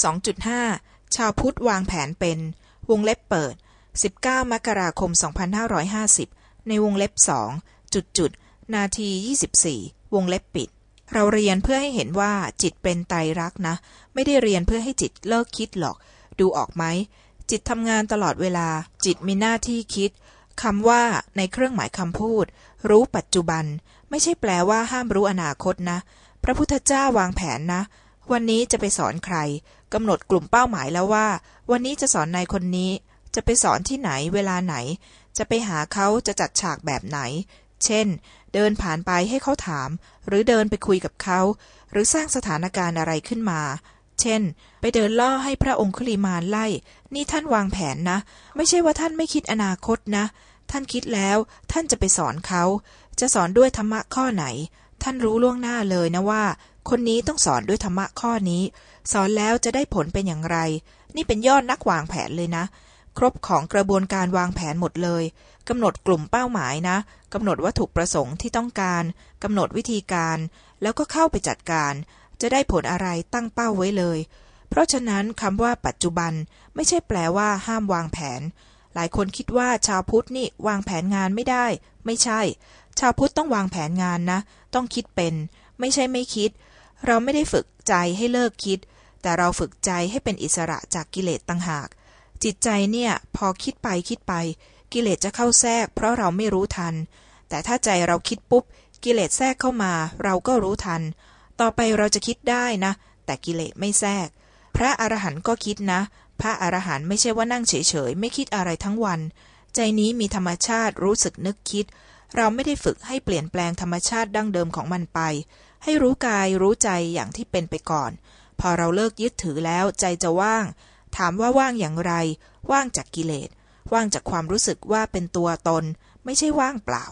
2.5 ชาวพุทธวางแผนเป็น วงเล็บเปิด 19 มกราคม 2550 ในวงเล็บสองจุดจุดนาที 24 วงเล็บปิด เราเรียนเพื่อให้เห็นว่าจิตเป็นไตรักนะ ไม่ได้เรียนเพื่อให้จิตเลิกคิดหรอก ดูออกไหม จิตทำงานตลอดเวลา จิตมีหน้าที่คิดคำว่าในเครื่องหมายคำพูด รู้ปัจจุบัน ไม่ใช่แปลว่าห้ามรู้อนาคตนะ พระพุทธเจ้าวางแผนนะ วันนี้จะไปสอนใครกำหนดกลุ่มเป้าหมายแล้วว่า วันนี้จะสอนนายคนนี้ จะไปสอนที่ไหนเวลาไหน จะไปหาเขาจะจัดฉากแบบไหน เช่น เดินผ่านไปให้เขาถาม หรือเดินไปคุยกับเขา หรือสร้างสถานการณ์อะไรขึ้นมา เช่น ไปเดินล่อให้พระองคุลิมานไล่ นี่ท่านวางแผนนะ ไม่ใช่ว่าท่านไม่คิดอนาคตนะ ท่านคิดแล้ว ท่านจะไปสอนเขา จะสอนด้วยธรรมะข้อไหน ท่านรู้ล่วงหน้าเลยนะว่า คนนี้ต้องสอนด้วยธรรมะข้อนี้ สอนแล้วจะได้ผลเป็นอย่างไร นี่เป็นยอดนักวางแผนเลยนะ ครบของกระบวนการวางแผนหมดเลยกำหนดกลุ่มเป้าหมายนะกำหนดวัตถุประสงค์ที่ต้องการกำหนดวิธีการ แล้วก็เข้าไปจัดการ จะได้ผลอะไรตั้งเป้าไว้เลย เพราะฉะนั้นคำว่าปัจจุบันไม่ใช่แปลว่า ห้ามวางแผน หลายคนคิดว่าชาวพุทธนี่วางแผนงานไม่ได้ ไม่ใช่ ชาวพุทธต้องวางแผนงานนะ ต้องคิดเป็น ไม่ใช่ไม่คิด เราไม่ได้ฝึกใจให้เลิกคิด แต่เราฝึกใจให้เป็นอิสระจากกิเลสต่างหาก จิตใจเนี่ย พอคิดไปคิดไป กิเลสจะเข้าแทรก เพราะเราไม่รู้ทัน แต่ถ้าใจเราคิดปุ๊บ กิเลสแทรกเข้ามา เราก็รู้ทัน ต่อไปเราจะคิดได้นะ แต่กิเลสไม่แทรก พระอรหันต์ก็คิดนะ พระอรหันต์ไม่ใช่ว่านั่งเฉยๆ ไม่คิดอะไรทั้งวัน ใจนี้มีธรรมชาติรู้สึกนึกคิด เราไม่ได้ฝึกให้เปลี่ยนแปลงธรรมชาติดั้งเดิมของมันไป ให้รู้กายรู้ใจอย่างที่เป็นไปก่อน พอเราเลิกยึดถือแล้วใจจะว่าง ถามว่าว่างอย่างไร ว่างจากกิเลส ว่างจากความรู้สึกว่าเป็นตัวตน ไม่ใช่ว่างเปล่า